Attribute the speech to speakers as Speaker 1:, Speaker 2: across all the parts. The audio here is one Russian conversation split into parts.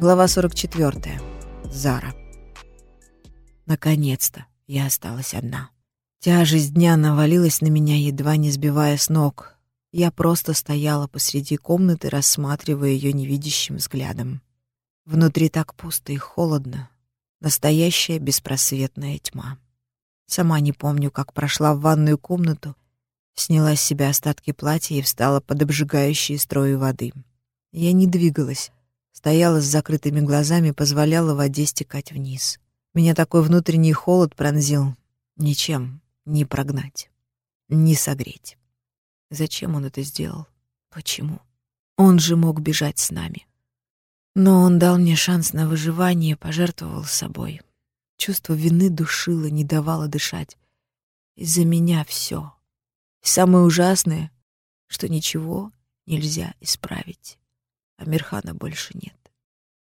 Speaker 1: Глава 44. Зара. Наконец-то я осталась одна. Тяжесть дня навалилась на меня, едва не сбивая с ног. Я просто стояла посреди комнаты, рассматривая ее невидящим взглядом. Внутри так пусто и холодно. Настоящая беспросветная тьма. Сама не помню, как прошла в ванную комнату, сняла с себя остатки платья и встала под обжигающие строи воды. Я не двигалась, стояла с закрытыми глазами, позволяла воде стекать вниз. Меня такой внутренний холод пронзил. Ничем не прогнать, не согреть. Зачем он это сделал? Почему? Он же мог бежать с нами. Но он дал мне шанс на выживание, пожертвовал собой. Чувство вины душило, не давало дышать. Из-за меня все. И самое ужасное, что ничего нельзя исправить. А Мирхана больше нет.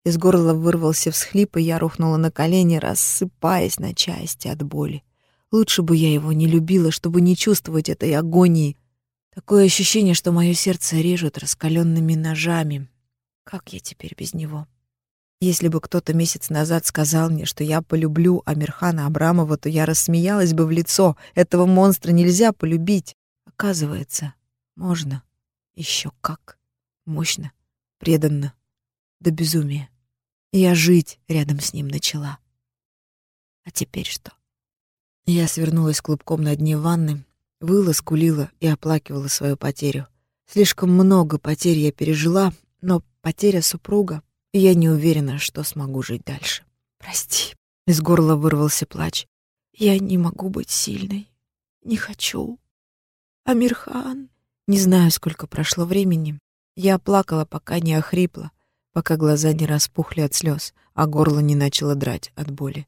Speaker 1: Из горла вырвался всхлип, и я рухнула на колени, рассыпаясь на части от боли. Лучше бы я его не любила, чтобы не чувствовать этой агонии. Такое ощущение, что мое сердце режут раскаленными ножами. Как я теперь без него? Если бы кто-то месяц назад сказал мне, что я полюблю Амирхана Абрамова, то я рассмеялась бы в лицо. Этого монстра нельзя полюбить. Оказывается, можно. Еще как. Мощно. Преданно. До безумия. Я жить рядом с ним начала. А теперь что? Я свернулась клубком на дне ванны, выла, скулила и оплакивала свою потерю. Слишком много потерь я пережила, но потеря супруга я не уверена, что смогу жить дальше. Прости. Из горла вырвался плач. Я не могу быть сильной. Не хочу. Амирхан. Не знаю, сколько прошло времени. Я плакала, пока не охрипла, пока глаза не распухли от слез, а горло не начало драть от боли.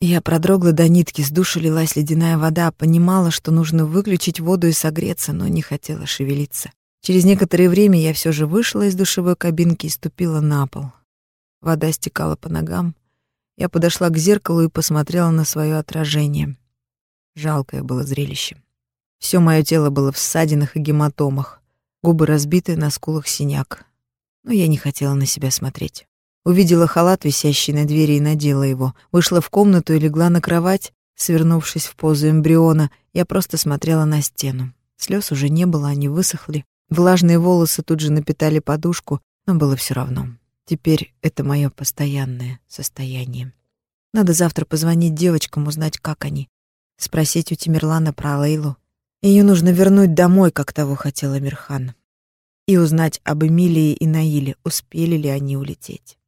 Speaker 1: Я продрогла до нитки, с души лилась ледяная вода, понимала, что нужно выключить воду и согреться, но не хотела шевелиться. Через некоторое время я все же вышла из душевой кабинки и ступила на пол. Вода стекала по ногам. Я подошла к зеркалу и посмотрела на свое отражение. Жалкое было зрелище. Все мое тело было в ссадинах и гематомах, губы разбиты, на скулах синяк. Но я не хотела на себя смотреть. Увидела халат, висящий на двери, и надела его. Вышла в комнату и легла на кровать, свернувшись в позу эмбриона. Я просто смотрела на стену. Слез уже не было, они высохли. Влажные волосы тут же напитали подушку, но было все равно. Теперь это мое постоянное состояние. Надо завтра позвонить девочкам, узнать, как они. Спросить у Тимирлана про Лейлу. Ее нужно вернуть домой, как того хотел Амирхан. И узнать об Эмилии и Наиле, успели ли они улететь.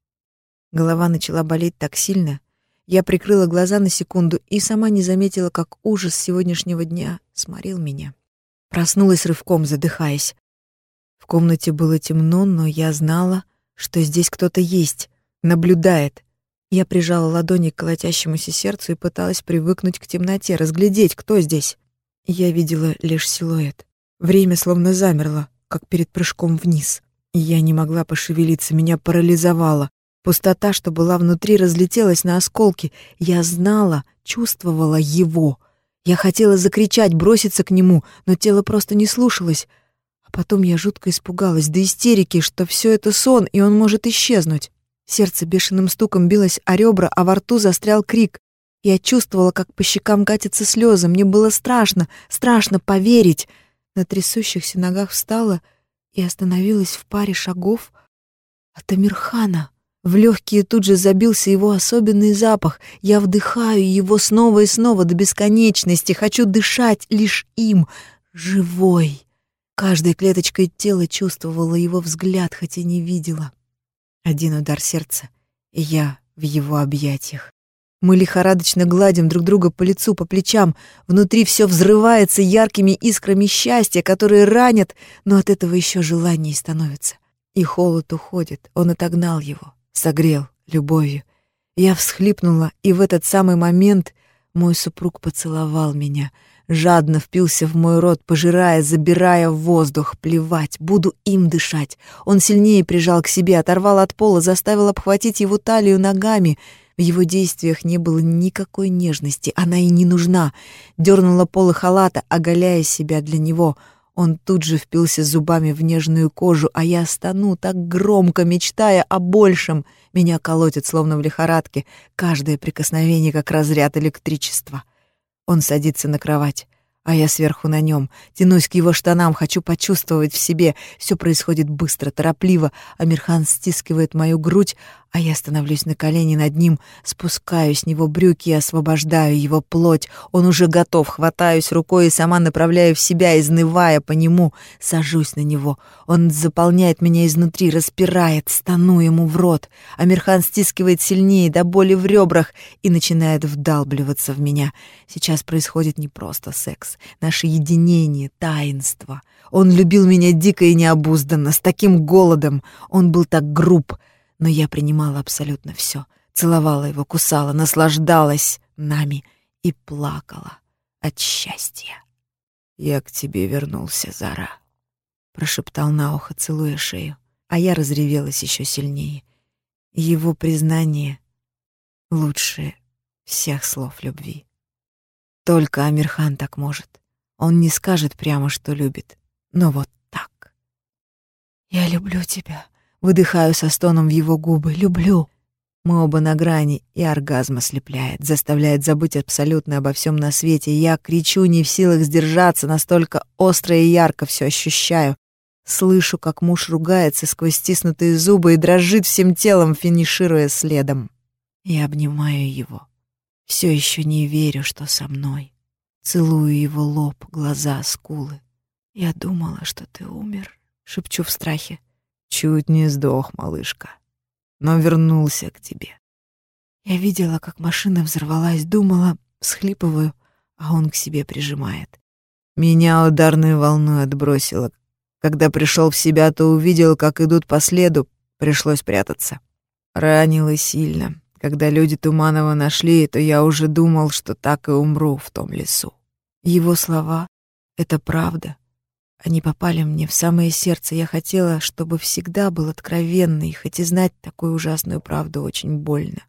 Speaker 1: Голова начала болеть так сильно. Я прикрыла глаза на секунду и сама не заметила, как ужас сегодняшнего дня сморил меня. Проснулась рывком, задыхаясь. В комнате было темно, но я знала, что здесь кто-то есть, наблюдает. Я прижала ладони к колотящемуся сердцу и пыталась привыкнуть к темноте, разглядеть, кто здесь. Я видела лишь силуэт. Время словно замерло, как перед прыжком вниз. Я не могла пошевелиться, меня парализовало. Пустота, что была внутри, разлетелась на осколки. Я знала, чувствовала его. Я хотела закричать, броситься к нему, но тело просто не слушалось. А потом я жутко испугалась до истерики, что все это сон, и он может исчезнуть. Сердце бешеным стуком билось о ребра, а во рту застрял крик. Я чувствовала, как по щекам катятся слезы. Мне было страшно, страшно поверить. На трясущихся ногах встала и остановилась в паре шагов от Амирхана. В легкие тут же забился его особенный запах. Я вдыхаю его снова и снова до бесконечности. Хочу дышать лишь им, живой. Каждой клеточкой тела чувствовала его взгляд, хотя не видела. Один удар сердца, и я в его объятиях. Мы лихорадочно гладим друг друга по лицу, по плечам. Внутри все взрывается яркими искрами счастья, которые ранят, но от этого еще желаний становится. И холод уходит. Он отогнал его, согрел любовью. Я всхлипнула, и в этот самый момент мой супруг поцеловал меня — жадно впился в мой рот, пожирая, забирая воздух. Плевать, буду им дышать. Он сильнее прижал к себе, оторвал от пола, заставил обхватить его талию ногами. В его действиях не было никакой нежности, она и не нужна. Дернула полы халата, оголяя себя для него. Он тут же впился зубами в нежную кожу, а я стану так громко, мечтая о большем. Меня колотит, словно в лихорадке. Каждое прикосновение, как разряд электричества. Он садится на кровать а я сверху на нем, тянусь к его штанам, хочу почувствовать в себе. Все происходит быстро, торопливо. Амирхан стискивает мою грудь, а я становлюсь на колени над ним, спускаю с него брюки и освобождаю его плоть. Он уже готов, хватаюсь рукой и сама направляю в себя, изнывая по нему, сажусь на него. Он заполняет меня изнутри, распирает, стану ему в рот. Амирхан стискивает сильнее, до боли в ребрах, и начинает вдалбливаться в меня. Сейчас происходит не просто секс, наше единение, таинство. Он любил меня дико и необузданно, с таким голодом. Он был так груб, но я принимала абсолютно все. Целовала его, кусала, наслаждалась нами и плакала от счастья. «Я к тебе вернулся, Зара», — прошептал на ухо, целуя шею, а я разревелась еще сильнее. Его признание — лучшее всех слов любви. Только Амирхан так может. Он не скажет прямо, что любит, но вот так. «Я люблю тебя», Выдыхаю со стоном в его губы. «Люблю». Мы оба на грани, и оргазм ослепляет, заставляет забыть абсолютно обо всем на свете. Я кричу, не в силах сдержаться, настолько остро и ярко все ощущаю. Слышу, как муж ругается сквозь стиснутые зубы и дрожит всем телом, финишируя следом. Я обнимаю его. Все еще не верю, что со мной. Целую его лоб, глаза, скулы. «Я думала, что ты умер», — шепчу в страхе. Чуть не сдох, малышка, но вернулся к тебе. Я видела, как машина взорвалась, думала, всхлипываю, а он к себе прижимает. Меня ударной волной отбросило. Когда пришел в себя, то увидел, как идут по следу, пришлось прятаться. Ранило сильно. Когда люди Туманова нашли, то я уже думал, что так и умру в том лесу. Его слова — это правда. Они попали мне в самое сердце. Я хотела, чтобы всегда был откровенный, хоть и знать такую ужасную правду очень больно.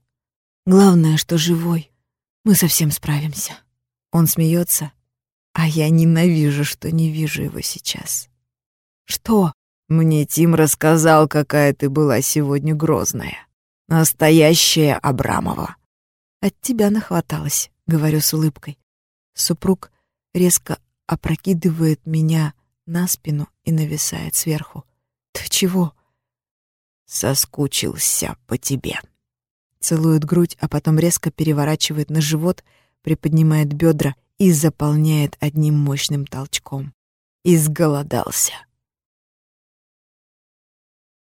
Speaker 1: Главное, что живой. Мы совсем справимся. Он смеется, а я ненавижу, что не вижу его сейчас. Что? Мне Тим рассказал, какая ты была сегодня грозная. Настоящая Абрамова. От тебя нахваталась, говорю с улыбкой. Супруг резко опрокидывает меня на спину и нависает сверху. «Ты чего?» «Соскучился по тебе». Целует грудь, а потом резко переворачивает на живот, приподнимает бедра и заполняет одним мощным толчком. Изголодался.